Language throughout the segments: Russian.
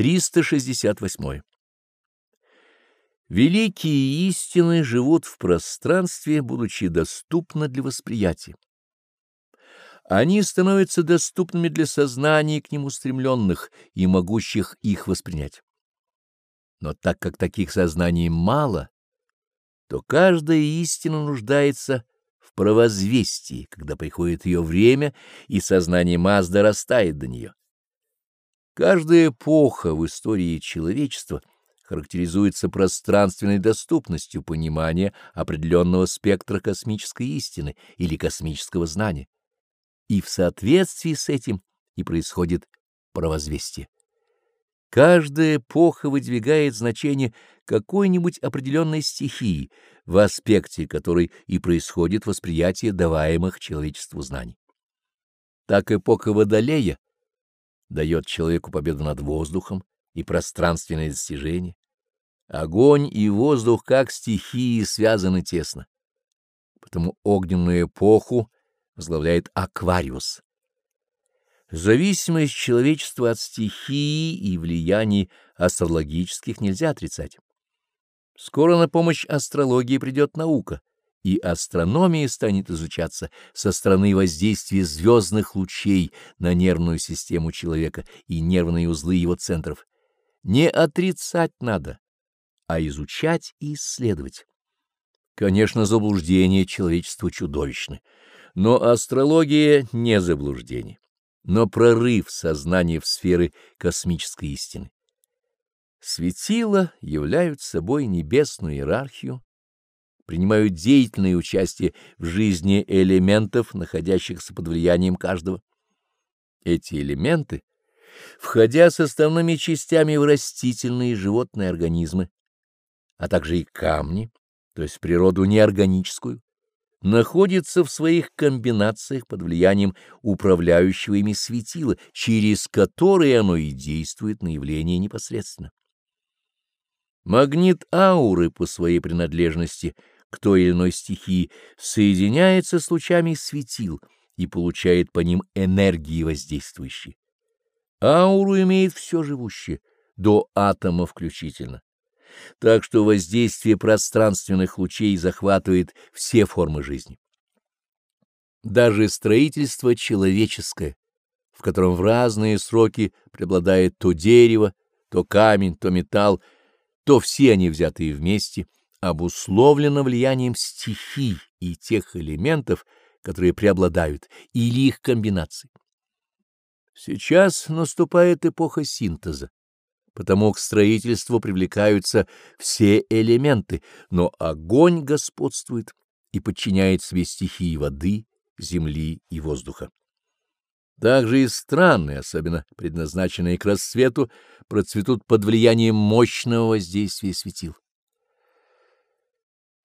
368. Великие истины живут в пространстве, будучи доступны для восприятия. Они становятся доступными для сознания к ним устремленных и могущих их воспринять. Но так как таких сознаний мало, то каждая истина нуждается в провозвестии, когда приходит ее время, и сознание масс дорастает до нее. Каждая эпоха в истории человечества характеризуется пространственной доступностью понимания определенного спектра космической истины или космического знания. И в соответствии с этим и происходит провозвестие. Каждая эпоха выдвигает значение какой-нибудь определенной стихии, в аспекте которой и происходит восприятие даваемых человечеству знаний. Так эпоха Водолея дает человеку победу над воздухом и пространственное достижение. Огонь и воздух, как стихии, связаны тесно. Потому огненную эпоху возглавляет Аквариус. Зависимость человечества от стихии и влияний астрологических нельзя отрицать. Скоро на помощь астрологии придет наука, и астрономия станет изучаться со стороны воздействия звездных лучей на нервную систему человека и нервные узлы его центров. Не отрицать надо, а изучать и исследовать. Конечно, заблуждение человечества чудовищны, но астрология не заблуждение но прорыв сознания в сферы космической истины. Светила являют собой небесную иерархию, принимают деятельное участие в жизни элементов, находящихся под влиянием каждого. Эти элементы, входя составными частями в растительные и животные организмы, а также и камни, то есть природу неорганическую, находится в своих комбинациях под влиянием управляющего ими светила, через которое оно и действует на явление непосредственно. Магнит ауры по своей принадлежности к той или иной стихии соединяется с лучами светил и получает по ним энергии воздействующие. Ауру имеет все живущее, до атома включительно так что воздействие пространственных лучей захватывает все формы жизни. Даже строительство человеческое, в котором в разные сроки преобладает то дерево, то камень, то металл, то все они взятые вместе, обусловлено влиянием стихий и тех элементов, которые преобладают, или их комбинаций. Сейчас наступает эпоха синтеза потому к строительству привлекаются все элементы, но огонь господствует и подчиняет себе стихии воды, земли и воздуха. Также и страны, особенно предназначенные к расцвету, процветут под влиянием мощного воздействия светил.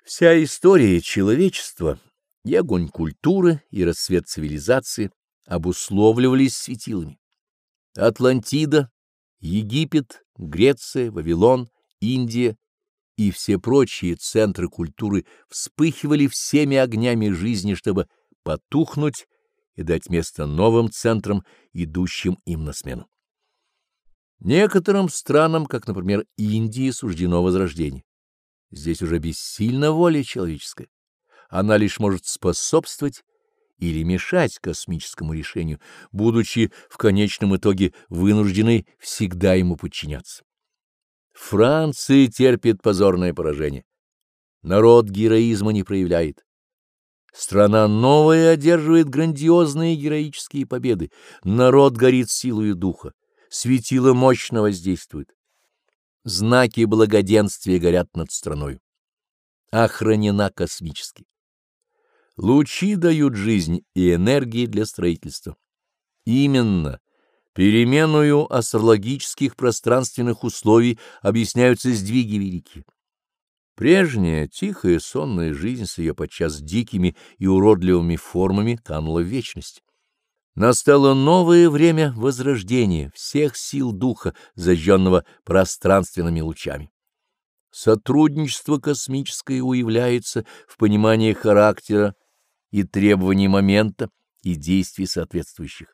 Вся история человечества и огонь культуры, и расцвет цивилизации обусловливались светилами. Атлантида Египет, Греция, Вавилон, Индия и все прочие центры культуры вспыхивали всеми огнями жизни, чтобы потухнуть и дать место новым центрам, идущим им на смену. Некоторым странам, как, например, Индии, суждено возрождение. Здесь уже бессильна воля человеческая. Она лишь может способствовать или мешать космическому решению, будучи в конечном итоге вынуждены всегда ему подчиняться. Франция терпит позорное поражение. Народ героизма не проявляет. Страна новая одерживает грандиозные героические победы. Народ горит силою духа. Светило мощно воздействует. Знаки благоденствия горят над страной. Охранена космически. Лучи дают жизнь и энергии для строительства. Именно переменную астрологических пространственных условий объясняются сдвиги великие. Прежняя тихая сонная жизнь с ее подчас дикими и уродливыми формами канула в вечность. Настало новое время возрождения всех сил духа, зажженного пространственными лучами. Сотрудничество космическое уявляется в понимании характера и требований момента и действий соответствующих.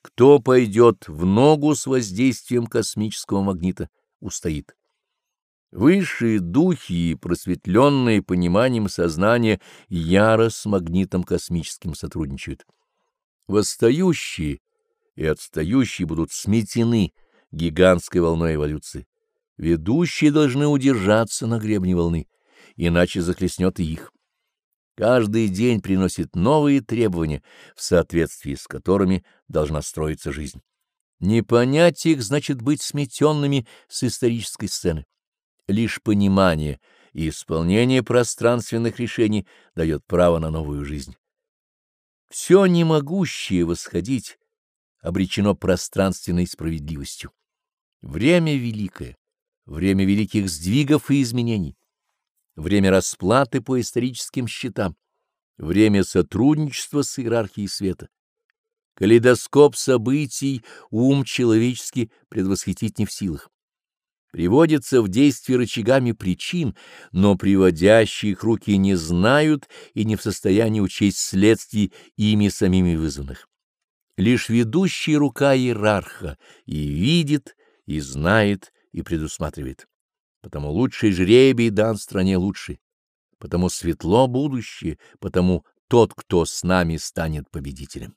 Кто пойдет в ногу с воздействием космического магнита, устоит. Высшие духи просветленные пониманием сознания яро с магнитом космическим сотрудничают. Восстающие и отстающие будут сметены гигантской волной эволюции. Ведущие должны удержаться на гребне волны, иначе захлестнет и их. Каждый день приносит новые требования, в соответствии с которыми должна строиться жизнь. Не понять их значит быть сметенными с исторической сцены. Лишь понимание и исполнение пространственных решений дает право на новую жизнь. Все немогущее восходить обречено пространственной справедливостью. Время великое, время великих сдвигов и изменений время расплаты по историческим счетам, время сотрудничества с иерархией света. Калейдоскоп событий ум человеческий предвосхитить не в силах. Приводится в действие рычагами причин, но приводящие их руки не знают и не в состоянии учесть следствий ими самими вызванных. Лишь ведущая рука иерарха и видит, и знает, и предусматривает потому лучший жребий дан стране лучший, потому светло будущее, потому тот, кто с нами станет победителем.